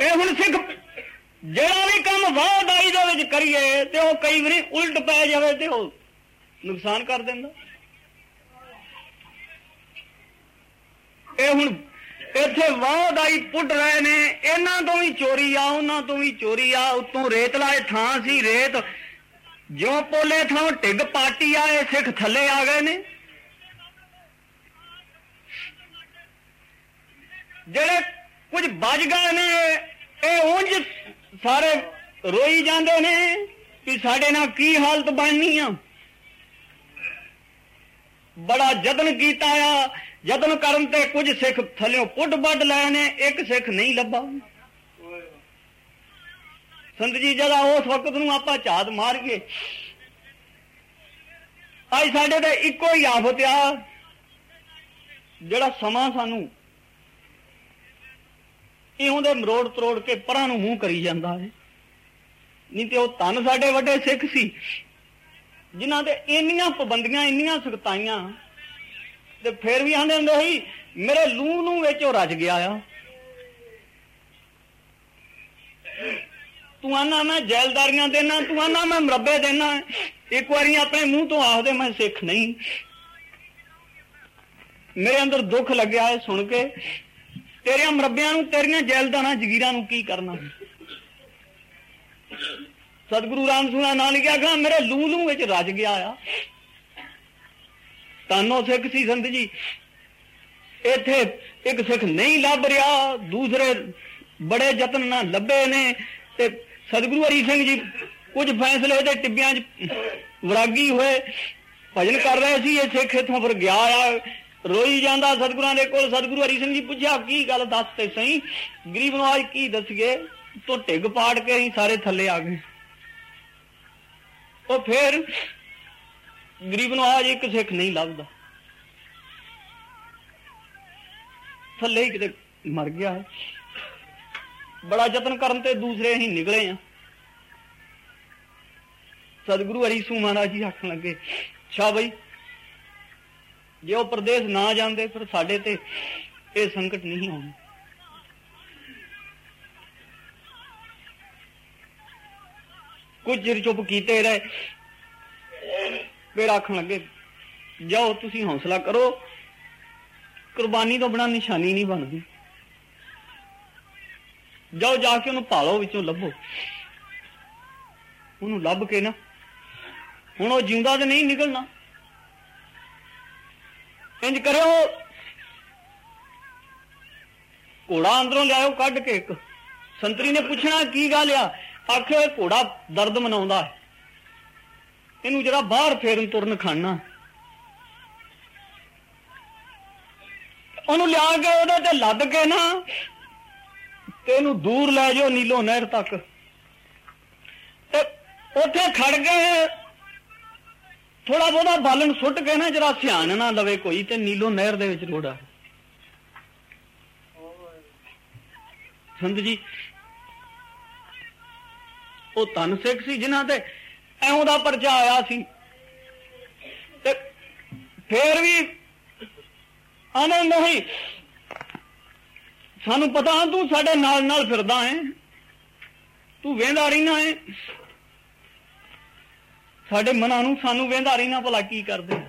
ਇਹ ਹੁਣ ਸਿੱਖ ਜਿਹੜਾ ਵੀ ਕੰਮ ਵਾਹਦਾਈ ਦੇ ਵਿੱਚ ਕਰੀਏ ਤੇ ਉਹ ਕਈ ਵਾਰੀ ਉਲਟ ਪੈ ਜਾਵੇ ਤੇ ਉਹ ਨੁਕਸਾਨ ਕਰ ਦਿੰਦਾ। ਇਹ ਹੁਣ ਇੱਥੇ ਵਾਹਦਾਈ ਪੁੱਟ ਰਹੇ ਨੇ, ਇਹਨਾਂ ਤੋਂ ਵੀ ਚੋਰੀ ਆ, ਉਹਨਾਂ ਤੋਂ ਵੀ ਚੋਰੀ ਆ, ਉਤੋਂ ਰੇਤ ਲਾਏ, ਥਾਂ ਸੀ ਰੇਤ ਜੋ ਪੋਲੇ ਥਾਂ ਢਿੱਗ ਪਾਟੀ ਆ ਇਹ ਸਿੱਖ ਥੱਲੇ ਆ ਗਏ ਨੇ। ਜਿਹੜੇ ਕੁਝ ਬਚ ਗਏ ਨੇ, ਇਹ ਉਂਝ ਸਾਰੇ ਰੋਈ ਜਾਂਦੇ ਨੇ ਕਿ ਸਾਡੇ ਨਾਲ ਕੀ ਹਾਲਤ ਬਣਨੀ ਆ। ਬੜਾ ਯਤਨ ਕੀਤਾ ਆ। ਯਤਨ ਕਰਨ ਤੇ ਕੁਝ ਸਿੱਖ ਥੱਲਿਓਂ ਪੁੱਟ ਵੱਢ ਲਏ ਨੇ, ਇੱਕ ਸਿੱਖ ਨਹੀਂ ਲੱਭਾ। ਸੰਤ ਜੀ ਜਿਹੜਾ ਉਸ ਵਕਤ ਨੂੰ ਆਪਾਂ ਝਾਤ ਮਾਰੀਏ। ਅੱਜ ਸਾਡੇ ਤੇ ਇੱਕੋ ਹੀ ਆਫਤ ਆ, ਜਿਹੜਾ ਸਮਾਂ ਸਾਨੂੰ ਇਉਂ ਦੇ ਮਰੋੜ ਤਰੋੜ ਕੇ ਪਰਾਂ ਨੂੰ ਮੂੰਹ ਕਰੀ ਜਾਂਦਾ ਹੈ। ਨਹੀਂ ਤੇ ਉਹ ਤਨ ਸਾਡੇ ਵੱਡੇ ਸਿੱਖ ਸੀ, ਜਿਨ੍ਹਾਂ ਦੇ ਇੰਨੀਆਂ ਪਾਬੰਦੀਆਂ, ਇੰਨੀਆਂ ਸਖਤਾਈਆਂ, ਤੇ ਫਿਰ ਵੀ ਆਂਦੇ ਹੁੰਦੇ ਸੀ, ਮੇਰੇ ਲੂ ਨੂੰ ਵਿੱਚ ਉਹ ਰਜ ਗਿਆ ਆ। ਤੂੰ ਆਨਾ ਮੈਂ ਜੈਲਦਾਰੀਆਂ ਦੇਣਾ, ਤੂੰ ਆਨਾ ਮੈਂ ਮਰੱਬੇ ਦੇਣਾ। ਇੱਕ ਵਾਰੀ ਆਪਣੇ ਮੂੰਹ ਤੋਂ ਆਖਦੇ ਮੈਂ ਸਿੱਖ ਨਹੀਂ। ਮੇਰੇ ਅੰਦਰ ਦੁੱਖ ਲੱਗਿਆ ਹੈ ਸੁਣ ਕੇ। ਤੇਰੀਆਂ ਮਰੱਬਿਆਂ ਨੂੰ, ਤੇਰੀਆਂ ਜੈਲਦਾਰਾਂ, ਜਗੀਰਾਂ ਨੂੰ ਕੀ ਕਰਨਾ? ਸਤਿਗੁਰੂ ਰਾਮ ਰਾਮਸੂਣਾ ਨਾਲ ਲਿਖਿਆ ਗਾ ਮੇਰੇ ਲੂ ਲੂ ਵਿੱਚ ਰਜ ਗਿਆ ਆ। ਤਾਨੋ ਸਿੱਖ ਸੀ ਸੰਤ ਜੀ। ਇੱਥੇ ਇੱਕ ਸਿੱਖ ਨਹੀਂ ਲੱਭ ਰਿਹਾ, ਦੂਸਰੇ ਬੜੇ ਯਤਨ ਨਾਲ ਲੱਭੇ ਨੇ ਤੇ ਸਤਿਗੁਰੂ ਹਰੀ ਸਿੰਘ ਜੀ, ਕੁਝ ਫੈਸਲੇ ਦੇ ਟਿੱਬਿਆਂ 'ਚ ਵਿਰਾਗੀ ਹੋਏ। ਭਜਨ ਕਰ ਰਹੇ ਸੀ ਇਹ ਸਿੱਖ ਇਥੋਂ ਫਿਰ ਗਿਆ ਆ। ਰੋਈ ਜਾਂਦਾ ਸਤਿਗੁਰਾਂ ਦੇ ਕੋਲ। ਸਤਿਗੁਰੂ ਹਰੀ ਸਿੰਘ ਜੀ ਪੁੱਛਿਆ, ਕੀ ਗੱਲ ਦੱਸ ਤੇ ਸਹੀ? ਗਰੀਬ ਨਵਾਜ ਕੀ ਦੱਸਗੇ ਤੋ ਢਿੱਗ ਪਾੜ ਕੇ ਅਸੀਂ ਸਾਰੇ ਥੱਲੇ ਆ ਗਏ। ਉਹ ਫਿਰ ਗਰੀਬ ਨਵਾਜ ਇੱਕ ਸਿੱਖ ਨਹੀਂ ਲੱਭਦਾ। ਥੱਲੇ ਹੀ ਕਿਤੇ ਮਰ ਗਿਆ। ਬੜਾ ਯਤਨ ਕਰਨ ਤੇ ਦੂਸਰੇ ਅਸੀਂ ਨਿਕਲੇ ਆ। ਸਤਿਗੁਰੂ ਹਰੀ ਸੂ ਮਹਾਰਾਜ ਜੀ ਆਖਣ ਲੱਗੇ, ਅੱਛਾ ਬਈ, ਜੇ ਉਹ ਪ੍ਰਦੇਸ਼ ਨਾ ਜਾਂਦੇ ਫਿਰ ਸਾਡੇ ਤੇ ਇਹ ਸੰਕਟ ਨਹੀਂ ਆਉਣਾ ਕੁਝ ਚਿਰ ਚੁੱਪ ਕੀਤੇ ਰਹੇ, ਫਿਰ ਆਖਣ ਲੱਗੇ, ਜਾਓ, ਤੁਸੀਂ ਹੌਸਲਾ ਕਰੋ, ਕੁਰਬਾਨੀ ਤੋਂ ਬਿਨਾ ਨਿਸ਼ਾਨੀ ਨਹੀਂ ਬਣਦੀ। ਜਾਓ ਜਾ ਕੇ ਉਹਨੂੰ ਭਾਲੋ, ਵਿੱਚੋਂ ਲੱਭੋ। ਉਹਨੂੰ ਲੱਭ ਕੇ ਨਾ, ਹੁਣ ਉਹ ਜਿਉਂਦਾ ਤੇ ਨਹੀਂ ਨਿਕਲਣਾ। ਇੰਜ ਕਰਿਓ। ਘੋੜਾ ਅੰਦਰੋਂ ਲਿਆਓ ਕੱਢ ਕੇ ਇੱਕ। ਸੰਤਰੀ ਨੇ ਪੁੱਛਣਾ, ਕੀ ਗੱਲ ਆ? ਆਖਿਓ, ਇਹ ਘੋੜਾ ਦਰਦ ਮਨਾਉਂਦਾ ਹੈ। ਇਹਨੂੰ ਜਿਹੜਾ ਬਾਹਰ ਫੇਰਨ ਤੁਰਨ ਖਾਣਾ। ਉਹਨੂੰ ਲਿਆ ਕੇ ਉਹਦੇ ਤੇ ਲੱਦ ਕੇ ਨਾ ਤੇ ਇਹਨੂੰ ਦੂਰ ਲੈ ਜਾਓ ਨੀਲੋ ਨਹਿਰ ਤੱਕ। ਤੇ ਉੱਥੇ ਖੜ ਗਏ ਥੋੜਾ ਬਹੁਤਾ ਬਾਲਣ ਸੁੱਟ ਕੇ ਨਾ, ਜਰਾ ਧਿਆਨ ਨਾ ਲਵੇ ਕੋਈ, ਤੇ ਨੀਲੋ ਨਹਿਰ ਦੇ ਵਿੱਚ ਰੋੜਾ। ਸੰਤ ਜੀ, ਉਹ ਤਨ ਸਿੱਖ ਸੀ ਜਿਨ੍ਹਾਂ ਤੇ ਐਉਂ ਦਾ ਪਰਚਾ ਆਇਆ ਸੀ। ਤੇ ਫੇਰ ਵੀ ਆਨੰਦ ਨਹੀਂ ਸਾਨੂੰ ਪਤਾ ਤੂੰ ਸਾਡੇ ਨਾਲ ਨਾਲ ਫਿਰਦਾ ਹੈ। ਤੂੰ ਵੇਂਦਾ ਰਹਿਣਾ ਹੈ। ਸਾਡੇ ਮਨਾਂ ਨੂੰ ਸਾਨੂੰ ਵੇਂਦਾ ਰਹਿਣਾ ਭਲਾ ਕੀ ਕਰਦੇ।